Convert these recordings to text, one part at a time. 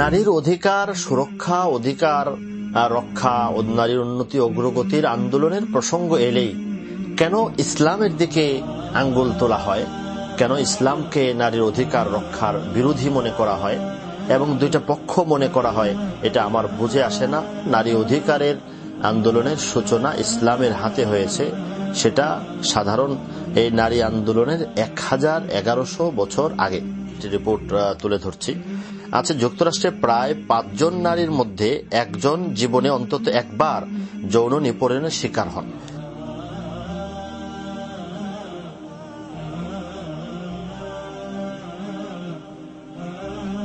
নারীর অধিকার সুরক্ষা, অধিকার রক্ষা নারীর উন্নতি অগ্রগতির আন্দোলনের প্রসঙ্গ এলেই কেন ইসলামের দিকে আঙ্গুল তোলা হয়? কেন ইসলামকে নারীর অধিকার রক্ষার বিরোধী মনে করা হয়? এবং দুইটা পক্ষ মনে করা হয়, এটা আমার বুঝে আসে না। নারী অধিকারের আন্দোলনের সূচনা ইসলামের হাতে হয়েছে, সেটা সাধারণ এই নারী আন্দোলনের এক হাজার এগারোশো বছর আগে। রিপোর্ট তুলে ধরছি। আছে যুক্তরাষ্ট্রে প্রায় পাঁচজন নারীর মধ্যে একজন জীবনে অন্তত একবার যৌন নিপীড়নের শিকার হন।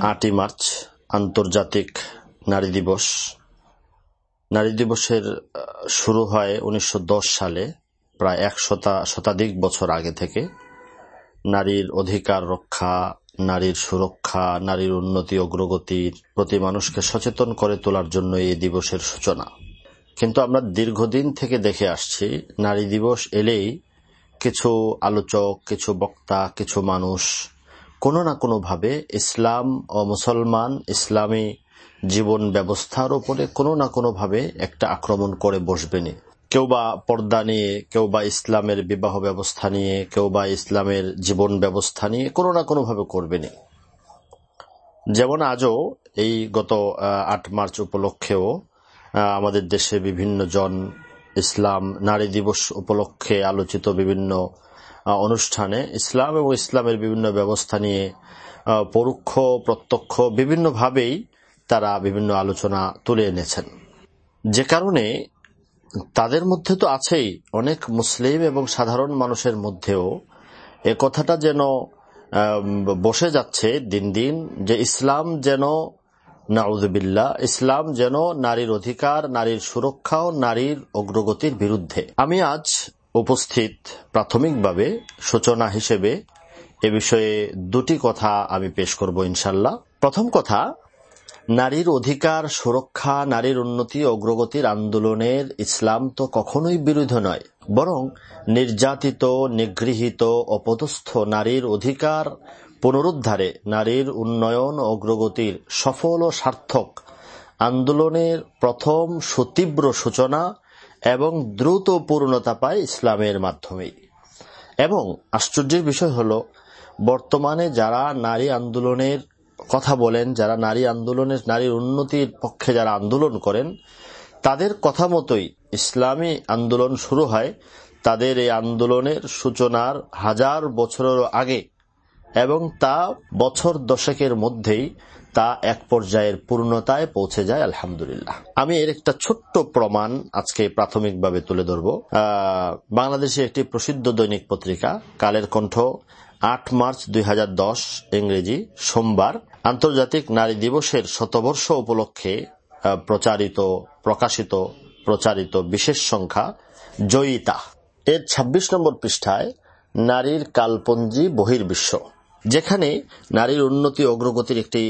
আটই মার্চ, আন্তর্জাতিক নারী দিবস। নারী দিবসের শুরু হয় উনিশশো দশ সালে, প্রায় এক শতাধিক বছর আগে থেকে। নারীর অধিকার রক্ষা নারীর সুরক্ষা, নারীর উন্নতি অগ্রগতির প্রতি মানুষকে সচেতন করে তোলার জন্য এই দিবসের সূচনা। কিন্তু আমরা দীর্ঘদিন থেকে দেখে আসছি, নারী দিবস এলেই কিছু আলোচক, কিছু বক্তা, কিছু মানুষ কোনো না কোনোভাবে ইসলাম ও মুসলমান ইসলামী জীবন ব্যবস্থার উপরে কোনো না কোনোভাবে একটা আক্রমণ করে বসবেনি কেউ বা পর্দা নিয়ে কেউ বা ইসলামের বিবাহ ব্যবস্থা নিয়ে কেউ বা ইসলামের জীবন ব্যবস্থা নিয়ে কোনো না কোনোভাবে করবেনি যেমন আজও এই গত আট মার্চ উপলক্ষেও আমাদের দেশে বিভিন্ন জন ইসলাম নারী দিবস উপলক্ষে আলোচিত বিভিন্ন অনুষ্ঠানে ইসলাম এবং ইসলামের বিভিন্ন ব্যবস্থা নিয়ে পরোক্ষ, প্রত্যক্ষ বিভিন্নভাবেই তারা বিভিন্ন আলোচনা তুলে এনেছেন। যে কারণে তাদের মধ্যে তো আছেই। অনেক মুসলিম এবং সাধারণ মানুষের মধ্যেও এ কথাটা যেন বসে যাচ্ছে দিন দিন, যে ইসলাম যেন নাউজবিল্লা ইসলাম যেন নারীর অধিকার, নারীর সুরক্ষা ও নারীর অগ্রগতির বিরুদ্ধে। আমি আজ উপস্থিত প্রাথমিকভাবে সূচনা হিসেবে এ বিষয়ে দুটি কথা আমি পেশ করব ইনশাল্লাহ প্রথম কথা নারীর অধিকার, সুরক্ষা, নারীর উন্নতি, অগ্রগতির আন্দোলনের ইসলাম তো কখনোই বিরুদ্ধ নয়। বরং নির্যাতিত, নিগৃহীত, অপদস্থ নারীর অধিকার পুনরুদ্ধারে নারীর উন্নয়ন, অগ্রগতির সফল ও সার্থক আন্দোলনের প্রথম সুতীব্র সূচনা এবং দ্রুত পূর্ণতা পায় ইসলামের মাধ্যমেই। এবং আশ্চর্যের বিষয় হল, বর্তমানে যারা নারী আন্দোলনের কথা বলেন, যারা নারী আন্দোলনের নারীর উন্নতির পক্ষে যারা আন্দোলন করেন, তাদের কথা মতোই ইসলামী আন্দোলন শুরু হয় তাদের এই আন্দোলনের সূচনার হাজার বছরের আগে এবং তা বছর দশকের মধ্যেই তা এক পর্যায়ের পূর্ণতায় পৌঁছে যায়, আলহামদুলিল্লাহ। আমি এর একটা ছোট্ট প্রমাণ আজকে প্রাথমিকভাবে তুলে ধরব। বাংলাদেশে একটি প্রসিদ্ধ দৈনিক পত্রিকা, কালের কণ্ঠ আট মার্চ দুই হাজার দশ, ইংরেজি, সোমবার, আন্তর্জাতিক নারী দিবসের শতবর্ষ উপলক্ষে প্রচারিত, প্রকাশিত, প্রচারিত বিশেষ সংখ্যা জয়িতা। এর ২৬ নম্বর পৃষ্ঠায় নারীর কালপঞ্জি বহির্বিশ্ব, যেখানে নারীর উন্নতি অগ্রগতির একটি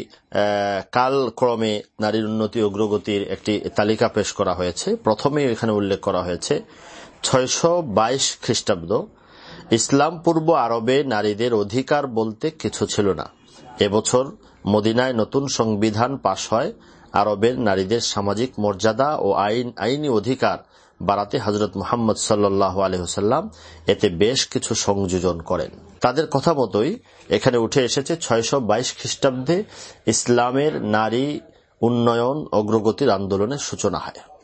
কালক্রমে নারীর উন্নতি অগ্রগতির একটি তালিকা পেশ করা হয়েছে। প্রথমে এখানে উল্লেখ করা হয়েছে, ছয়শো বাইশ খ্রিস্টাব্দ ইসলাম পূর্ব আরবে নারীদের অধিকার বলতে কিছু ছিল না। এবছর মদিনায় নতুন সংবিধান পাশ হয়। আরবের নারীদের সামাজিক মর্যাদা ও আইন, আইনি অধিকার বাড়াতে হজরত মোহাম্মদ সাল্লাহ আলহ্লাম এতে বেশ কিছু সংযোজন করেন। তাদের কথা মতোই এখানে উঠে এসেছে ছয়শো বাইশ খ্রিস্টাব্দে ইসলামের নারী উন্নয়ন অগ্রগতির আন্দোলনের সূচনা হয়।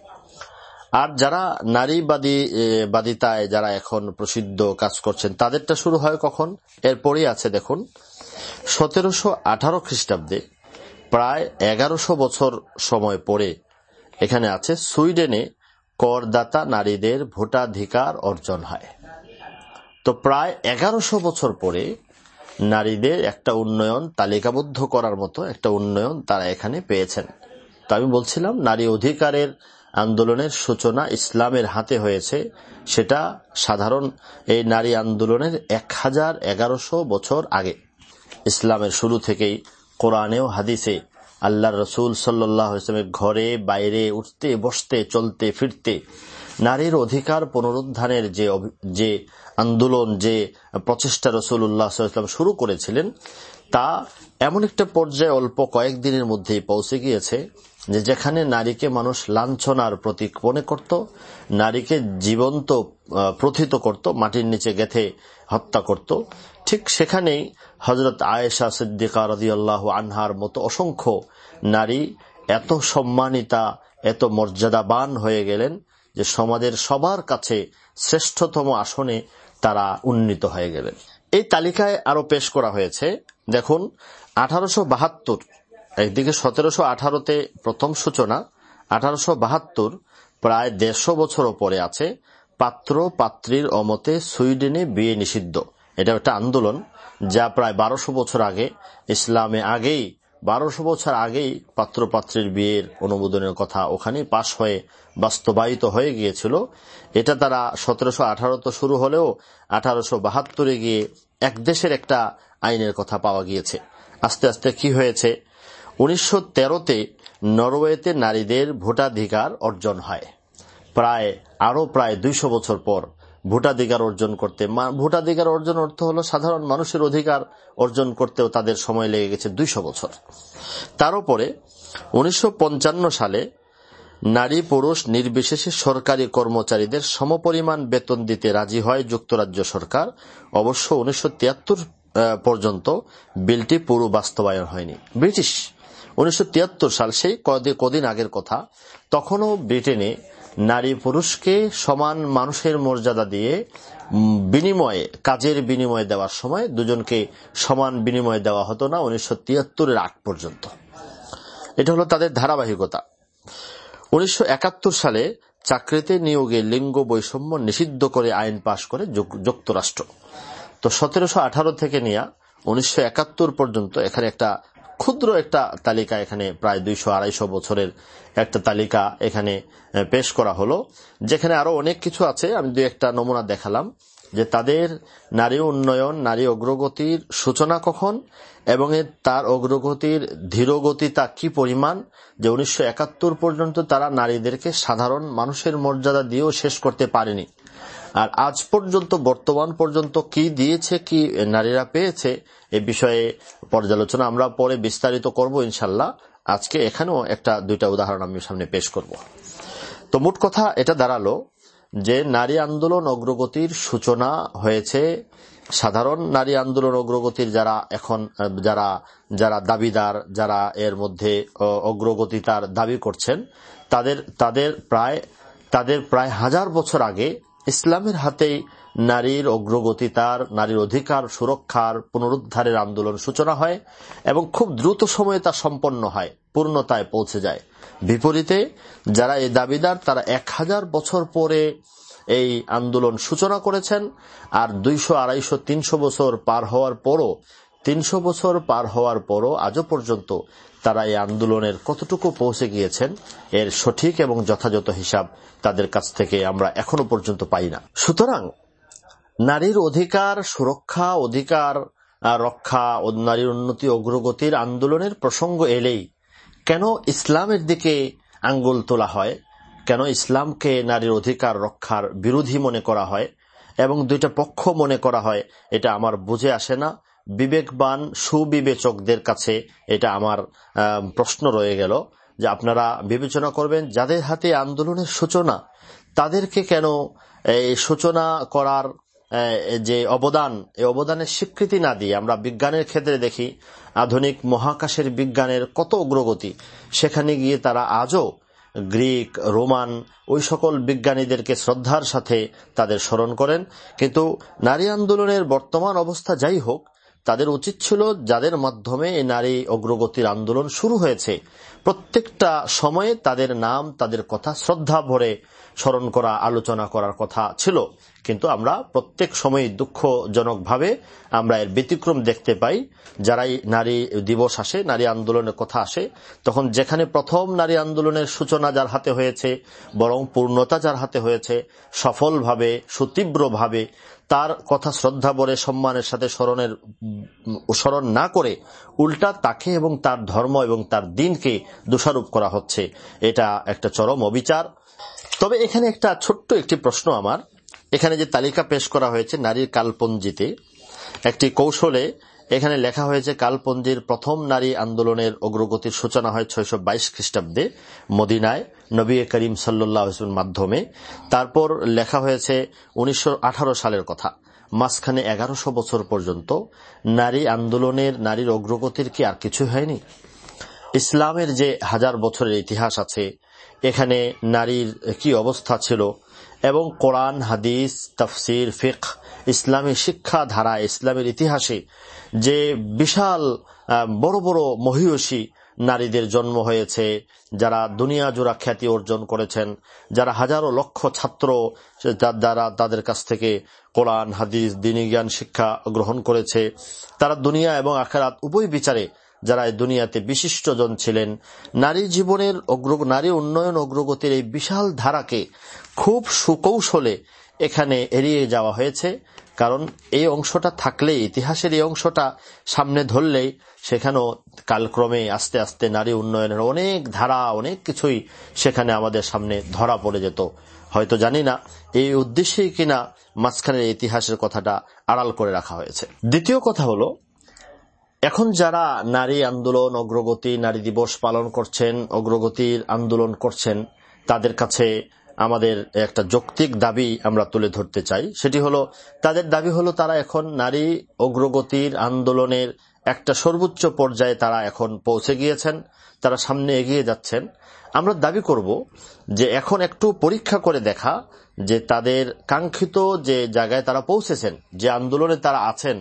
আর যারা নারীবাদী বাদিতায় যারা এখন প্রসিদ্ধ কাজ করছেন, তাদেরটা শুরু হয় কখন? এরপরই আছে, দেখুন। সতেরোশো আঠারো খ্রিস্টাব্দে, প্রায় এগারোশো বছর সময় পরে এখানে আছে, সুইডেনে করদাতা নারীদের ভোটাধিকার অর্জন হয়। তো প্রায় এগারোশো বছর পরে নারীদের একটা উন্নয়ন তালিকাবদ্ধ করার মতো একটা উন্নয়ন তারা এখানে পেয়েছেন। তো আমি বলছিলাম, নারী অধিকারের আন্দোলনের সূচনা ইসলামের হাতে হয়েছে, সেটা সাধারণ এই নারী আন্দোলনের এক হাজার এগারোশো বছর আগে। ইসলামের শুরু থেকেই কোরআনেও হাদিসে আল্লাহ রসুল সাল্লাহ ইসলামের ঘরে, বাইরে উঠতে, বসতে, চলতে, ফিরতে নারীর অধিকার পুনরুদ্ধারের যে যে আন্দোলন, যে প্রচেষ্টা রসুল উল্লাহ ইসলাম শুরু করেছিলেন, তা এমন একটা পর্যায়ে অল্প কয়েকদিনের মধ্যেই পৌঁছে গিয়েছে। যে যেখানে নারীকে মানুষ লাঞ্ছনার প্রতীক মনে করত, নারীকে জীবন্ত প্রথিত করত, মাটির নিচে গেথে হত্যা করত, ঠিক সেখানেই হজরত আয়েশা সিদ্দিকা রদিয়াল্লাহ আনহার মতো অসংখ্য নারী এত সম্মানিতা, এত মর্যাদাবান হয়ে গেলেন যে সমাজের সবার কাছে শ্রেষ্ঠতম আসনে তারা উন্নীত হয়ে গেলেন। এই তালিকায় আরও পেশ করা হয়েছে, দেখুন, আঠারোশো বাহাত্তর একদিকে সতেরোশো আঠারোতে প্রথম সূচনা, আঠারোশো বাহাত্তর প্রায় দেড়শো বছরও পরে আছে, পাত্র পাত্রীর অমতে সুইডেনে বিয়ে নিষিদ্ধ। এটা একটা আন্দোলন যা প্রায় বারোশো বছর আগে, ইসলামে আগেই, বারোশো বছর আগেই পাত্রপাত্রীর বিয়ের অনুমোদনের কথা ওখানে পাশ হয়ে বাস্তবায়িত হয়ে গিয়েছিল। এটা তারা সতেরোশো আঠারোতে শুরু হলেও আঠারোশো বাহাত্তরে গিয়ে এক দেশের একটা আইনের কথা পাওয়া গিয়েছে। আস্তে আস্তে কি হয়েছে? উনিশশো তেরোতে নরওয়েতে নারীদের ভোটাধিকার অর্জন হয়। প্রায়, আরও প্রায় দুইশো বছর পর ভোটাধিকার অর্জন করতে ভোটাধিকার অর্জন অর্থ হল সাধারণ মানুষের অধিকার অর্জন করতেও তাদের সময় লেগে গেছে দুইশো বছর। তার উপরে, উনিশশো পঞ্চান্ন সালে নারী পুরুষ নির্বিশেষে সরকারি কর্মচারীদের সমপরিমাণ বেতন দিতে রাজি হয় যুক্তরাজ্য সরকার। অবশ্য উনিশশো তিয়াত্তর পর্যন্ত বিলটি পুরো বাস্তবায়ন হয়নি। ব্রিটিশ উনিশশো তিয়াত্তর সাল, সেই কদিন আগের কথা, তখনও ব্রিটেনে নারী পুরুষকে সমান মানুষের মর্যাদা দিয়ে বিনিময়ে, কাজের বিনিময়ে দেওয়ার সময় দুজনকে সমান বিনিময় দেওয়া হতো না উনিশশো তিয়াত্তরের আগ পর্যন্ত। এটা হলো তাদের ধারাবাহিকতা। উনিশশো একাত্তর সালে চাকরিতে নিয়োগে লিঙ্গ বৈষম্য নিষিদ্ধ করে আইন পাশ করে যুক্তরাষ্ট্র। তো সতেরোশো আঠারো থেকে নিয়ে উনিশশো একাত্তর পর্যন্ত এখানে একটা ক্ষুদ্র একটা তালিকা এখানে প্রায় দুইশো আড়াইশো বছরের একটা তালিকা এখানে পেশ করা হলো, যেখানে আরও অনেক কিছু আছে। আমি দু একটা নমুনা দেখালাম, যে তাদের নারী উন্নয়ন, নারী অগ্রগতির সূচনা কখন এবং তার অগ্রগতির ধীরগতিতা কি পরিমাণ, যে উনিশশো একাত্তর পর্যন্ত তারা নারীদেরকে সাধারণ মানুষের মর্যাদা দিয়েও শেষ করতে পারেনি। আর আজ পর্যন্ত, বর্তমান পর্যন্ত কি দিয়েছে, কি নারীরা পেয়েছে এ বিষয়ে পর্যালোচনা আমরা পরে বিস্তারিত করব ইনশাল্লাহ আজকে এখানেও একটা দুইটা উদাহরণ আমি সামনে পেশ করব। তো মোট কথা এটা দাঁড়াল যে নারী আন্দোলন অগ্রগতির সূচনা হয়েছে। সাধারণ নারী আন্দোলন অগ্রগতির যারা এখন, যারা যারা দাবিদার, যারা এর মধ্যে অগ্রগতি তার দাবি করছেন, তাদের তাদের প্রায় তাদের প্রায় হাজার বছর আগে ইসলামের হাতেই নারীর অগ্রগতি, তার নারীর অধিকার, সুরক্ষার পুনরুদ্ধারের আন্দোলন সূচনা হয় এবং খুব দ্রুত সময়ে তা সম্পন্ন হয়, পূর্ণতায় পৌঁছে যায়। বিপরীতে, যারা এই দাবিদার, তারা এক হাজার বছর পরে এই আন্দোলন সূচনা করেছেন আর দুইশো আড়াইশো তিনশো বছর পার হওয়ার পরও, তিনশো বছর পার হওয়ার পরও আজও পর্যন্ত তারা এই আন্দোলনের কতটুকু পৌঁছে গিয়েছেন, এর সঠিক এবং যথাযথ হিসাব তাদের কাছ থেকে আমরা এখনও পর্যন্ত পাই না। সুতরাং নারীর অধিকার, সুরক্ষা, অধিকার রক্ষা ও নারীর উন্নতি, অগ্রগতির আন্দোলনের প্রসঙ্গ এলেই কেন ইসলামের দিকে আঙ্গুল তোলা হয়, কেন ইসলামকে নারীর অধিকার, রক্ষার বিরোধী মনে করা হয় এবং দুইটা পক্ষ মনে করা হয়, এটা আমার বুঝে আসে না। বিবেকবান, সুবিবেচকদের কাছে এটা আমার প্রশ্ন রয়ে গেল যে আপনারা বিবেচনা করবেন যাদের হাতে আন্দোলনের সূচনা, তাদেরকে কেন এই সূচনা করার যে অবদান, এই অবদানের স্বীকৃতি না দিয়ে আমরা বিজ্ঞানের ক্ষেত্রে দেখি আধুনিক মহাকাশের বিজ্ঞানের কত অগ্রগতি, সেখানে গিয়ে তারা আজও গ্রিক, রোমান, ওই সকল বিজ্ঞানীদেরকে শ্রদ্ধার সাথে তাদের স্মরণ করেন। কিন্তু নারী আন্দোলনের বর্তমান অবস্থা যাই হোক তাদের উচিত ছিল, যাদের মাধ্যমে এই নারী অগ্রগতির আন্দোলন শুরু হয়েছে, প্রত্যেকটা সময়ে তাদের নাম, তাদের কথা শ্রদ্ধা ভরে স্মরণ করা, আলোচনা করার কথা ছিল। কিন্তু আমরা প্রত্যেক সময় দুঃখজনকভাবে আমরা এর ব্যতিক্রম দেখতে পাই। যারাই নারী দিবস আসে, নারী আন্দোলনের কথা আসে, তখন যেখানে প্রথম নারী আন্দোলনের সূচনা যার হাতে হয়েছে, বরং পূর্ণতা যার হাতে হয়েছে, সফলভাবে, সুতীব্রভাবে, তার কথা শ্রদ্ধা বলে, সম্মানের সাথে স্মরণের স্মরণ না করে উল্টা তাকে এবং তার ধর্ম এবং তার দিনকে দোষারোপ করা হচ্ছে। এটা একটা চরম অবিচার। তবে এখানে একটা ছোট্ট একটি প্রশ্ন আমার। এখানে যে তালিকা পেশ করা হয়েছে নারীর কালপঞ্জিতে, একটি কৌশলে এখানে লেখা হয়েছে কালপঞ্জির প্রথম নারী আন্দোলনের অগ্রগতির সূচনা হয় ছয়শো বাইশ খ্রিস্টাব্দে মদিনায় নবী করিম সাল্লাহ মাধ্যমে। তারপর লেখা হয়েছে উনিশশো আঠারো সালের কথা, মাঝখানে এগারোশো বছর পর্যন্ত। নারী আন্দোলনের, নারীর অগ্রগতির কি আর কিছু হয়নি? ইসলামের যে হাজার বছরের ইতিহাস আছে এখানে নারীর কি অবস্থা ছিল? এবং কোরআন, হাদিস, তফসির ফিক ইসলামী শিক্ষা ধারা ইসলামের ইতিহাসে যে বিশাল বড় বড় মহিষী নারীদের জন্ম হয়েছে, যারা দুনিয়া জোড়া খ্যাতি অর্জন করেছেন, যারা হাজারো লক্ষ ছাত্র যারা তাদের কাছ থেকে কোরআন, হাদিস, দিনী জ্ঞান, শিক্ষা গ্রহণ করেছে, তারা দুনিয়া এবং আখেরাত উভয় বিচারে যারা এই দুনিয়াতে বিশিষ্ট জন ছিলেন, নারী জীবনের নারী উন্নয়ন অগ্রগতির এই বিশাল ধারাকে খুব সুকৌশলে এখানে এড়িয়ে যাওয়া হয়েছে, কারণ এই অংশটা থাকলে ইতিহাসের এই অংশটা সামনে ধরলেই সেখানেও কালক্রমে আস্তে আস্তে নারী উন্নয়নের অনেক ধারা, অনেক কিছুই সেখানে আমাদের সামনে ধরা পড়ে যেত। হয়তো জানি না এই উদ্দেশ্যেই কিনা মাঝখানের ইতিহাসের কথাটা আড়াল করে রাখা হয়েছে। দ্বিতীয় কথা হলো এখন যারা নারী আন্দোলন, অগ্রগতি, নারী দিবস পালন করছেন অগ্রগতির আন্দোলন করছেন, তাদের কাছে আমাদের একটা যৌক্তিক দাবি আমরা তুলে ধরতে চাই। সেটি হলো, তাদের দাবি হলো তারা এখন নারী অগ্রগতির আন্দোলনের একটা সর্বোচ্চ পর্যায়ে তারা এখন পৌঁছে গিয়েছেন, তারা সামনে এগিয়ে যাচ্ছেন। আমরা দাবি করব যে এখন একটু পরীক্ষা করে দেখা যে তাদের কাঙ্ক্ষিত যে জায়গায় তারা পৌঁছেছেন, যে আন্দোলনে তারা আছেন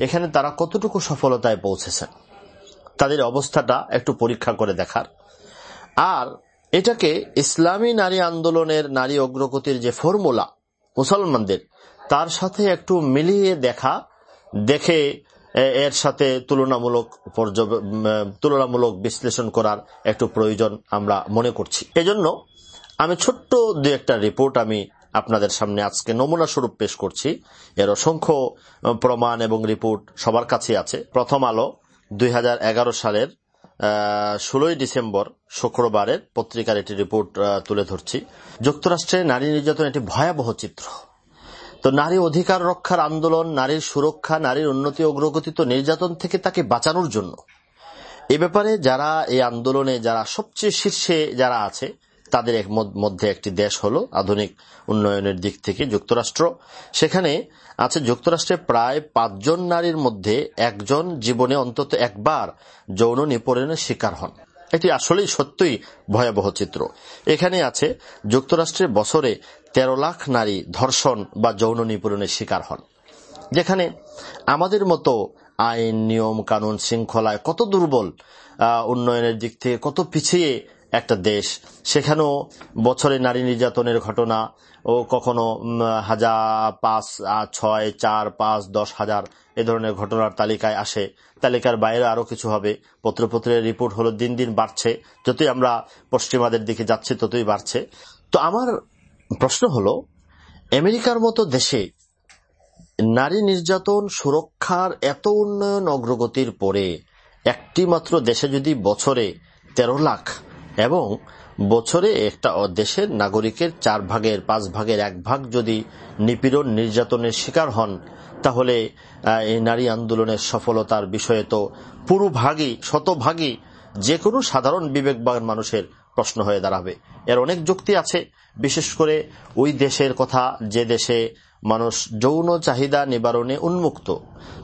এখানে তারা কতটুকু সফলতায় পৌঁছেছেন? তাদের অবস্থাটা একটু পরীক্ষা করে দেখার। আর এটাকে ইসলামী নারী আন্দোলনের নারী অগ্রগতির যে ফর্মুলা মুসলমানদের, তার সাথে একটু মিলিয়ে দেখা, দেখে এর সাথে তুলনামূলক তুলনামূলক বিশ্লেষণ করার একটু প্রয়োজন আমরা মনে করছি। এজন্য আমি ছোট্ট দু একটা রিপোর্ট আমি আপনাদের সামনে আজকে নমুনা স্বরূপ পেশ করছি। এর অসংখ্য প্রমাণ এবং রিপোর্ট সবার কাছে আছে। প্রথম আলো দুই হাজার এগারো সালের ষোলোই ডিসেম্বর শুক্রবারের পত্রিকার একটি রিপোর্ট তুলে ধরছি। যুক্তরাষ্ট্রে নারী নির্যাতন একটি ভয়াবহ চিত্র। তো নারী অধিকার রক্ষার আন্দোলন, নারীর সুরক্ষা, নারীর উন্নতি অগ্রগতি তো নির্যাতন থেকে তাকে বাঁচানোর জন্য। এ ব্যাপারে যারা এই আন্দোলনে, যারা সবচেয়ে শীর্ষে যারা আছে তাদের এক মধ্যে একটি দেশ হল আধুনিক উন্নয়নের দিক থেকে যুক্তরাষ্ট্র। সেখানে আছে যুক্তরাষ্ট্রে প্রায় পাঁচজন নারীর মধ্যে একজন জীবনে অন্তত একবার যৌন নিপীড়নের শিকার হন। এটি আসলেই সত্যই ভয়াবহ চিত্র। এখানে আছে যুক্তরাষ্ট্রের বছরে তেরো লাখ নারী ধর্ষণ বা যৌন নিপীড়নের শিকার হন। যেখানে আমাদের মতো আইন, নিয়ম, কানুন, শৃঙ্খলায় কত দুর্বল উন্নয়নের দিক থেকে কত পিছিয়ে একটা দেশ। সেখানেও বছরে নারী নির্যাতনের ঘটনা ও কখনো হাজার পাঁচ ছয়, চার, পাঁচ, দশ হাজার এ ধরনের ঘটনার তালিকায় আসে। তালিকার বাইরে আরও কিছু হবে। পত্রপত্রের রিপোর্ট হলো দিন দিন বাড়ছে। যতই আমরা পশ্চিমাদের দিকে যাচ্ছি, ততই বাড়ছে। তো আমার প্রশ্ন হলো, আমেরিকার মতো দেশে নারী নির্যাতন সুরক্ষার এত উন্নয়ন অগ্রগতির পরে একটি মাত্র দেশে যদি বছরে তেরো লাখ এবং বছরে একটা দেশের নাগরিকের চার ভাগের পাঁচ ভাগের এক ভাগ যদি নিপীড়ন নির্যাতনের শিকার হন, তাহলে এই নারী আন্দোলনের সফলতার বিষয়ে তো পুরো ভাগই শতভাগই যে কোনো সাধারণ বিবেকবান মানুষের প্রশ্ন হয়ে দাঁড়াবে। এর অনেক যুক্তি আছে। বিশেষ করে ওই দেশের কথা যে দেশে মানুষ যৌন চাহিদা নিবারণে উন্মুক্ত,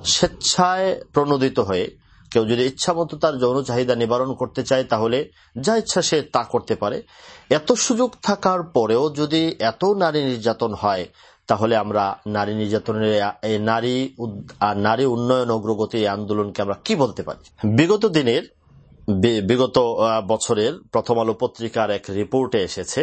স্বেচ্ছায় প্রণোদিত হয়ে কেউ যদি ইচ্ছা মতো তার যৌন চাহিদা নিবারণ করতে চায়, তাহলে যা ইচ্ছা সে তা করতে পারে। এত সুযোগ থাকার পরেও যদি এত নারী নির্যাতন হয়, তাহলে আমরা নারী নির্যাতনের নারী নারী উন্নয়ন অগ্রগতি আন্দোলনকে আমরা কি বলতে পারি? বিগত দিনের বিগত বছরের প্রথম আলো পত্রিকার এক রিপোর্টে এসেছে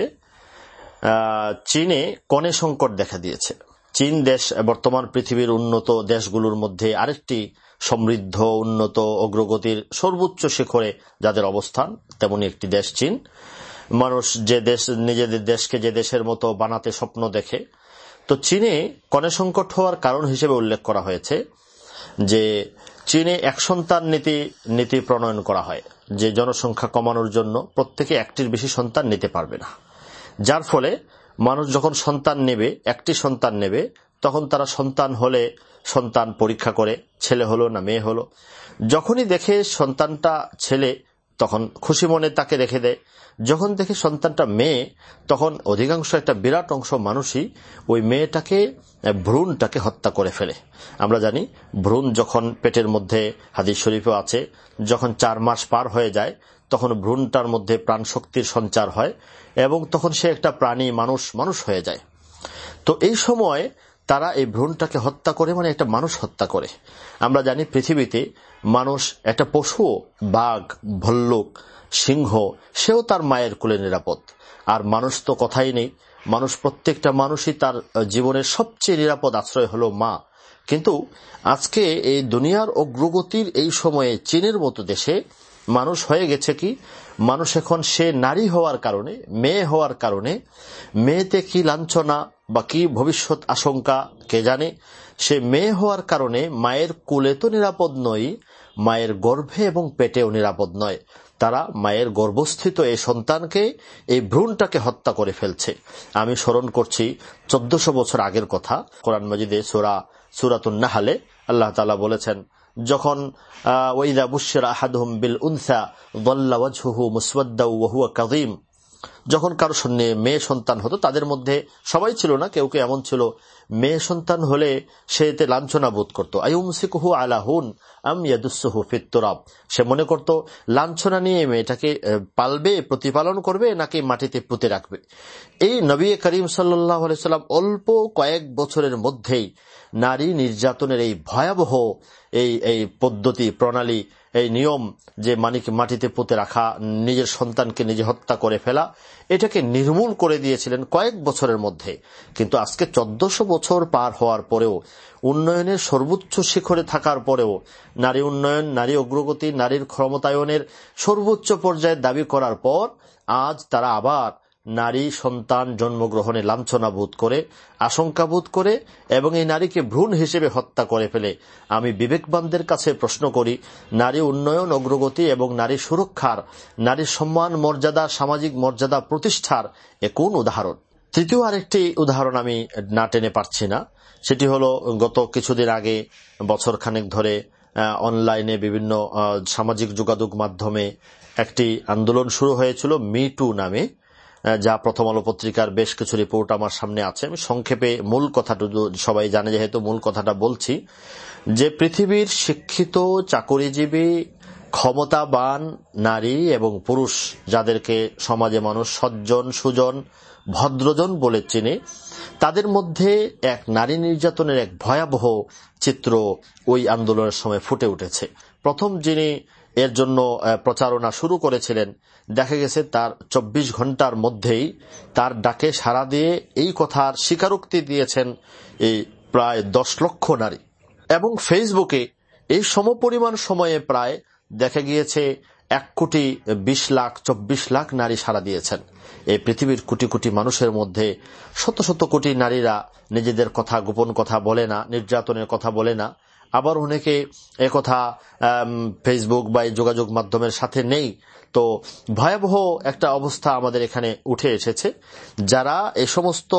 চীনে কনে সংকট দেখা দিয়েছে। চীন দেশ বর্তমান পৃথিবীর উন্নত দেশগুলোর মধ্যে আরেকটি সমৃদ্ধ, উন্নত অগ্রগতির সর্বোচ্চ শিখরে যাদের অবস্থান তেমনি একটি দেশ চীন। মানুষ যে দেশ, নিজেদের দেশকে যে দেশের মতো বানাতে স্বপ্ন দেখে। তো চীনে কনে সংকট হওয়ার কারণ হিসেবে উল্লেখ করা হয়েছে যে, চীনে এক সন্তান নীতি নীতি প্রণয়ন করা হয় যে, জনসংখ্যা কমানোর জন্য প্রত্যেকে একটির বেশি সন্তান নিতে পারবে না। যার ফলে মানুষ যখন সন্তান নেবে, একটি সন্তান নেবে, তখন তারা সন্তান হলে সন্তান পরীক্ষা করে, ছেলে হলো না মেয়ে হলো। যখনই দেখে সন্তানটা ছেলে, তখন খুশি মনে তাকে রেখে দেয়। যখন দেখে সন্তানটা মেয়ে, তখন অধিকাংশ একটা বিরাট অংশ মানুষই ওই মেয়েটাকে, ভ্রূণটাকে হত্যা করে ফেলে। আমরা জানি, ভ্রূণ যখন পেটের মধ্যে হাদিস শরীফও আছে, যখন চার মাস পার হয়ে যায় তখন ভ্রূণটার মধ্যে প্রাণ শক্তির সঞ্চার হয় এবং তখন সে একটা প্রাণী মানুষ মানুষ হয়ে যায়। তো এই সময় তারা এই ভ্রূণটাকে হত্যা করে মানে একটা মানুষ হত্যা করে। আমরা জানি পৃথিবীতে মানুষ একটা পশু, বাঘ, ভল্লুক, সিংহ, সেও তার মায়ের কুলে নিরাপদ। আর মানুষ তো কথাই নেই। মানুষ প্রত্যেকটা মানুষই তার জীবনের সবচেয়ে নিরাপদ আশ্রয় হল মা। কিন্তু আজকে এই দুনিয়ার অগ্রগতির এই সময়ে চীনের মতো দেশে মানুষ হয়ে গেছে কি? মানুষ এখন সে নারী হওয়ার কারণে, মেয়ে হওয়ার কারণে, মেয়েতে কি লাঞ্ছনা বা কি ভবিষ্যৎ আশঙ্কা, কে জানে? সে মেয়ে হওয়ার কারণে মায়ের কুলে তো নিরাপদ নয়, মায়ের গর্ভে এবং পেটেও নিরাপদ নয়। তারা মায়ের গর্ভস্থিত এই সন্তানকে এই ভ্রূণটাকে হত্যা করে ফেলছে। আমি স্মরণ করছি, চোদ্দশো বছর আগের কথা, কোরআন মজিদে সুরা, সুরাতুন নাহালে আল্লাহ তালা বলেছেন যখন বিল কাদিম যখন কারও মেয়ে সন্তান হতো, তাদের মধ্যে সবাই ছিল না, কেউ কেউ এমন ছিল, মেয়ে সন্তান হলে সে এতে লাঞ্ছনা বোধ করতো। আইমসিকুহু আলাহুন আম ফিত্তরাব সে মনে করত, লাঞ্ছনা নিয়ে মেয়েটাকে পালবে, প্রতিপালন করবে, নাকি মাটিতে পুঁতে রাখবে। এই নবী করিম সাল্লাহ সাল্লাম অল্প কয়েক বছরের মধ্যেই নারী নির্যাতনের এই ভয়াবহ এই এই পদ্ধতি, প্রণালী, এই নিয়ম যে মানিক মাটিতে পুঁতে রাখা, নিজের সন্তানকে নিজে হত্যা করে ফেলা, এটাকে নির্মূল করে দিয়েছিলেন কয়েক বছরের মধ্যে। কিন্তু আজকে চোদ্দশো বছর পার হওয়ার পরেও, উন্নয়নের সর্বোচ্চ শিখরে থাকার পরেও, নারী উন্নয়ন, নারী অগ্রগতি, নারীর ক্ষমতায়নের সর্বোচ্চ পর্যায়ে দাবি করার পর, আজ তারা আবার নারী সন্তান জন্মগ্রহণে লাঞ্ছনা বোধ করে, আশঙ্কা বোধ করে এবং এই নারীকে ভ্রূণ হিসেবে হত্যা করে ফেলে। আমি বিবেকবানদের কাছে প্রশ্ন করি, নারী উন্নয়ন, অগ্রগতি এবং নারী সুরক্ষার নারীর সম্মান মর্যাদা, সামাজিক মর্যাদা প্রতিষ্ঠার এ কোন উদাহরণ? তৃতীয় আরেকটি উদাহরণ আমি না টেনে পারছি না। সেটি হল, গত কিছুদিন আগে বছর খানেক ধরে অনলাইনে বিভিন্ন সামাজিক যোগাযোগ মাধ্যমে একটি আন্দোলন শুরু হয়েছিল, মি টু নামে। যা প্রথম আলো পত্রিকার বেশ কিছু রিপোর্ট আমার সামনে আছে। আমি সংক্ষেপে মূল কথাটা সবাই জানে, যেহেতু মূল কথাটা বলছি, যে পৃথিবীর শিক্ষিত, চাকরিজীবী, ক্ষমতাবান নারী এবং পুরুষ যাদেরকে সমাজে মানুষ সজ্জন, সুজন, ভদ্রজন বলে চিনে, তাদের মধ্যে এক নারী নির্যাতনের এক ভয়াবহ চিত্র ওই আন্দোলনের সময় ফুটে উঠেছে। প্রথম যিনি এর জন্য প্রচারণা শুরু করেছিলেন। দেখা গেছে তার ২৪ ঘণ্টার মধ্যেই তার ডাকে সাড়া দিয়ে এই কথার স্বীকারোক্তি দিয়েছেন এই প্রায় দশ লক্ষ নারী। এবং ফেসবুকে এই সমপরিমাণ সময়ে প্রায় দেখা গিয়েছে এক কোটি বিশ লাখ, চব্বিশ লাখ নারী সাড়া দিয়েছেন। এই পৃথিবীর কোটি কোটি মানুষের মধ্যে শত শত কোটি নারীরা নিজেদের কথা, গোপন কথা বলে না, নির্যাতনের কথা বলে না। আবার অনেকে একথা ফেসবুক বা যোগাযোগ মাধ্যমের সাথে নেই। তো ভয়াবহ একটা অবস্থা আমাদের এখানে উঠে এসেছে। যারা এ সমস্ত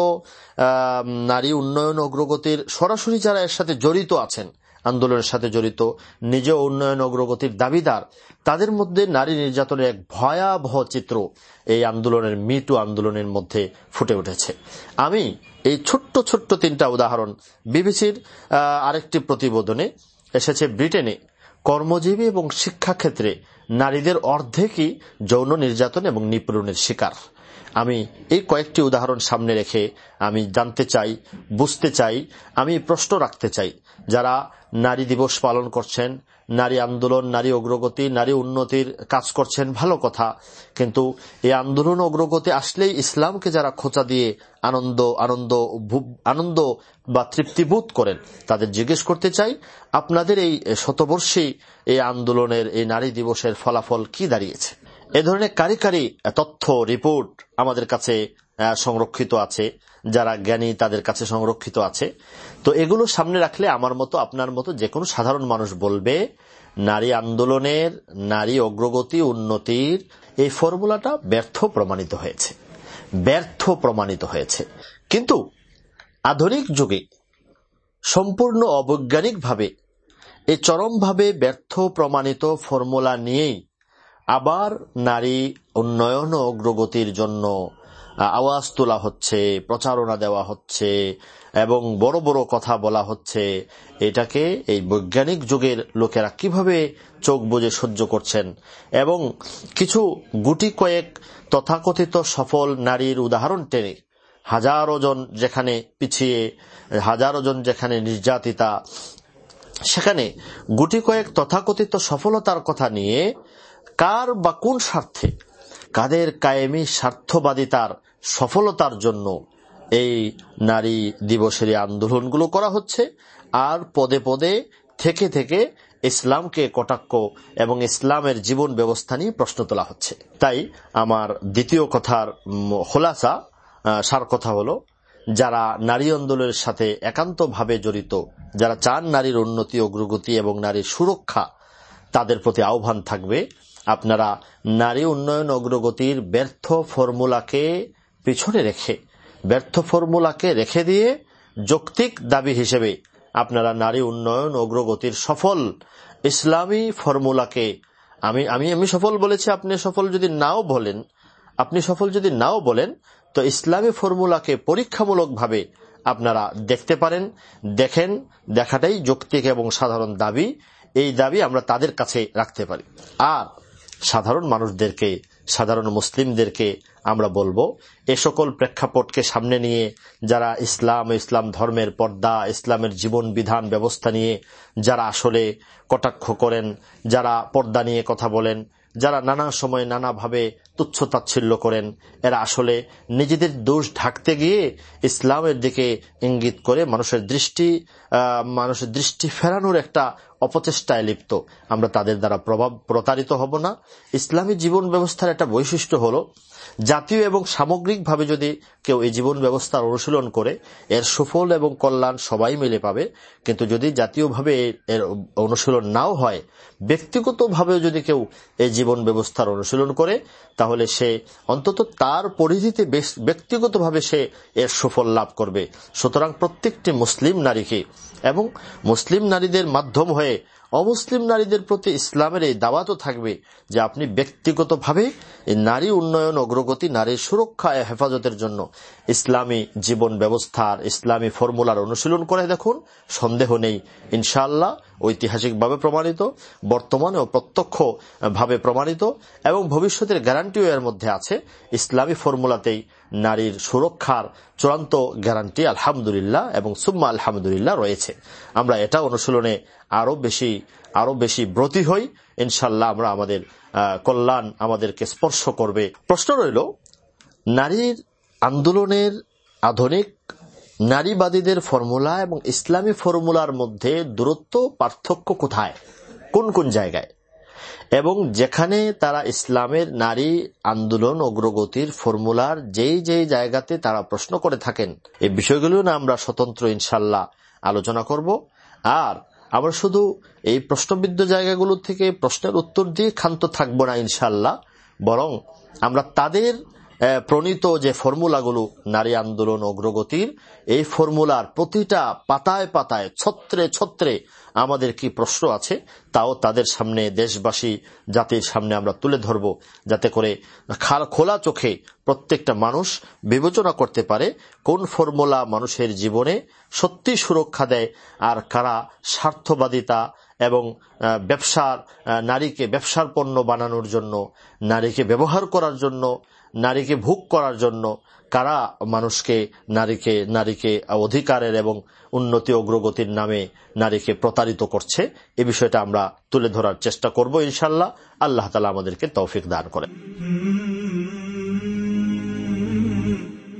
নারী উন্নয়ন অগ্রগতির, সরাসরি যারা এর সাথে জড়িত আছেন, আন্দোলনের সাথে জড়িত নিজ উন্নয়ন অগ্রগতির দাবিদার, তাদের মধ্যে নারী নির্যাতনের এক ভয়াবহ চিত্র এই আন্দোলনের মিটু আন্দোলনের মধ্যে ফুটে উঠেছে। আমি এই ছোট্ট ছোট্ট তিনটা উদাহরণ বিবিসির আরেকটি প্রতিবেদনে এসেছে ব্রিটেনে। কর্মজীবী এবং শিক্ষাক্ষেত্রে নারীদের অর্ধেকই যৌন নির্যাতন এবং নিপীড়নের শিকার। আমি এই কয়েকটি উদাহরণ সামনে রেখে আমি জানতে চাই, বুঝতে চাই, আমি প্রশ্ন রাখতে চাই। যারা নারী দিবস পালন করছেন নারী আন্দোলন, নারী অগ্রগতি, নারী উন্নতির কাজ করছেন, ভালো কথা। কিন্তু এই আন্দোলন অগ্রগতি আসলেই ইসলামকে যারা খোঁচা দিয়ে আনন্দ আনন্দ আনন্দ বা তৃপ্তিবোধ করেন, তাদের জিজ্ঞেস করতে চাই, আপনাদের এই শতবর্ষী এই আন্দোলনের, এই নারী দিবসের ফলাফল কি দাঁড়িয়েছে? এ ধরনের কারি কারি তথ্য, রিপোর্ট আমাদের কাছে সংরক্ষিত আছে, যারা জ্ঞানী তাদের কাছে সংরক্ষিত আছে। তো এগুলো সামনে রাখলে আমার মতো, আপনার মতো যে কোনো সাধারণ মানুষ বলবে, নারী আন্দোলনের, নারী অগ্রগতি, উন্নতির, এই ফর্মুলাটা ব্যর্থ প্রমাণিত হয়েছে। ব্যর্থ প্রমাণিত হয়েছে। কিন্তু আধুনিক যুগে সম্পূর্ণ অবৈজ্ঞানিকভাবে এই চরমভাবে ব্যর্থ প্রমাণিত ফর্মুলা নিয়েই আবার নারী উন্নয়ন ও অগ্রগতির জন্য আওয়াজ তোলা হচ্ছে, প্রচারণা দেওয়া হচ্ছে, এবং বড় বড় কথা বলা হচ্ছে। এটাকে এই বৈজ্ঞানিক যুগের লোকেরা কীভাবে চোখ বুঝে সহ্য করছেন? এবং কিছু গুটি কয়েক তথাকথিত সফল নারীর উদাহরণ টেনে, হাজারো জন যেখানে পিছিয়ে, হাজারো জন যেখানে নির্যাতিতা, সেখানে গুটি কয়েক তথাকথিত সফলতার কথা নিয়ে কার বা কোন স্বার্থে, কাদের কায়েমি স্বার্থবাদিতার সফলতার জন্য এই নারী দিবসের আন্দোলনগুলো করা হচ্ছে। আর পদে পদে থেকে থেকে ইসলামকে কটাক্ষ এবং ইসলামের জীবন ব্যবস্থা নিয়ে প্রশ্ন তোলা হচ্ছে। তাই আমার দ্বিতীয় কথার খোলাসা সার কথা হলো, যারা নারী আন্দোলনের সাথে একান্তভাবে জড়িত, যারা চান নারীর উন্নতি, অগ্রগতি এবং নারীর সুরক্ষা, তাদের প্রতি আহ্বান থাকবে, আপনারা নারী উন্নয়ন, অগ্রগতির ব্যর্থ ফর্মুলাকে পিছনে রেখে, ব্যর্থ ফর্মুলাকে রেখে দিয়ে যৌক্তিক দাবি হিসেবে আপনারা নারী উন্নয়ন অগ্রগতির সফল ইসলামী ফর্মুলাকে, আমি আমি আমি সফল বলেছি, আপনি সফল যদি নাও বলেন, আপনি সফল যদি নাও বলেন, তো ইসলামী ফর্মুলাকে পরীক্ষামূলকভাবে আপনারা দেখতে পারেন, দেখেন, দেখাটাই যৌক্তিক এবং সাধারণ দাবি। এই দাবি আমরা তাদের কাছে রাখতে পারি। আর সাধারণ মানুষদেরকে, সাধারণ মুসলিমদেরকে আমরা বলব, এ সকল প্রেক্ষাপটকে সামনে নিয়ে যারা ইসলাম ইসলাম ধর্মের পর্দা, ইসলামের জীবন বিধান ব্যবস্থা নিয়ে যারা আসলে কটাক্ষ করেন, যারা পর্দা নিয়ে কথা বলেন, যারা নানা সময় নানাভাবে তুচ্ছ তাচ্ছিল্য করেন, এরা আসলে নিজেদের দোষ ঢাকতে গিয়ে ইসলামের দিকে ইঙ্গিত করে মানুষের দৃষ্টি মানুষের দৃষ্টি ফেরানোর একটা অপচেষ্টায় লিপ্ত। আমরা তাদের দ্বারা প্রভাব প্রতারিত হব না। ইসলামী জীবন ব্যবস্থার একটা বৈশিষ্ট্য হলো জাতীয় এবং সামগ্রিকভাবে যদি কেউ এই জীবন ব্যবস্থার অনুশীলন করে, এর সুফল এবং কল্যাণ সবাই মিলে পাবে। কিন্তু যদি জাতীয়ভাবে এর অনুশীলন নাও হয় ব্যক্তিগতভাবে যদি কেউ এই জীবন ব্যবস্থার অনুশীলন করে, তাহলে সে অন্তত তার পরিধিতে ব্যক্তিগতভাবে সে এর সুফল লাভ করবে। সুতরাং প্রত্যেকটি মুসলিম নারীকে এবং মুসলিম নারীদের মাধ্যম হয়ে অমুসলিম নারীদের প্রতি ইসলামের এই দাওয়াতও থাকবে যে আপনি ব্যক্তিগতভাবে এই নারী উন্নয়ন, অগ্রগতি, নারীর সুরক্ষা হেফাজতের জন্য ইসলামী জীবন ব্যবস্থার, ইসলামী ফর্মুলার অনুশীলন করে দেখুন। সন্দেহ নেই। ইনশাআল্লাহ ঐতিহাসিকভাবে প্রমাণিত, বর্তমানে ও প্রত্যক্ষ ভাবে প্রমাণিত, এবং ভবিষ্যতের গ্যারান্টিও এর মধ্যে আছে। ইসলামী ফর্মুলাতেই নারীর সুরক্ষার চূড়ান্ত গ্যারান্টি আলহামদুলিল্লাহ এবং সুম্মা আলহামদুলিল্লাহ রয়েছে। আমরা এটা অনুশীলনে আরও বেশি আরও বেশি ব্রতী হই। ইনশাল্লাহ আমরা আমাদের কল্যাণ আমাদেরকে স্পর্শ করবে। প্রশ্ন রইল, নারীর আন্দোলনের আধুনিক নারীবাদীদের ফর্মুলা এবং ইসলামী ফর্মুলার মধ্যে দূরত্ব পার্থক্য কোথায়? কোন কোন জায়গায়? এবং যেখানে তারা ইসলামের নারী আন্দোলন অগ্রগতির ফর্মুলার যেই যেই জায়গাতে তারা প্রশ্ন করে থাকেন, এই বিষয়গুলো না আমরা স্বতন্ত্র ইনশাল্লাহ আলোচনা করব। আর আমরা শুধু এই প্রশ্নবিদ্ধ জায়গাগুলো থেকে প্রশ্নের উত্তর দিয়ে ক্ষান্ত থাকব না ইনশাল্লাহ, বরং আমরা তাদের প্রণীত যে ফর্মুলাগুলো, নারী আন্দোলন অগ্রগতির, এই ফর্মুলার প্রতিটা পাতায় পাতায়, ছত্রে ছত্রে আমাদের কি প্রশ্ন আছে, তাও তাদের সামনে দেশবাসী জাতির সামনে আমরা তুলে ধরব, যাতে করে খাল খোলা চোখে প্রত্যেকটা মানুষ বিবেচনা করতে পারে কোন ফর্মুলা মানুষের জীবনে সত্যি সুরক্ষা দেয় আর কারা স্বার্থবাদিতা এবং ব্যবসার নারীকে ব্যবসার পণ্য বানানোর জন্য, নারীকে ব্যবহার করার জন্য নারীকে ভোগ করার জন্য কারা মানুষকে নারীকে নারীকে অধিকারের এবং উন্নতি অগ্রগতির নামে নারীকে প্রতারিত করছে, এ বিষয়টা আমরা তুলে ধরার চেষ্টা করব ইনশাল্লাহ আল্লাহ তালা আমাদেরকে তৌফিক দান করেন।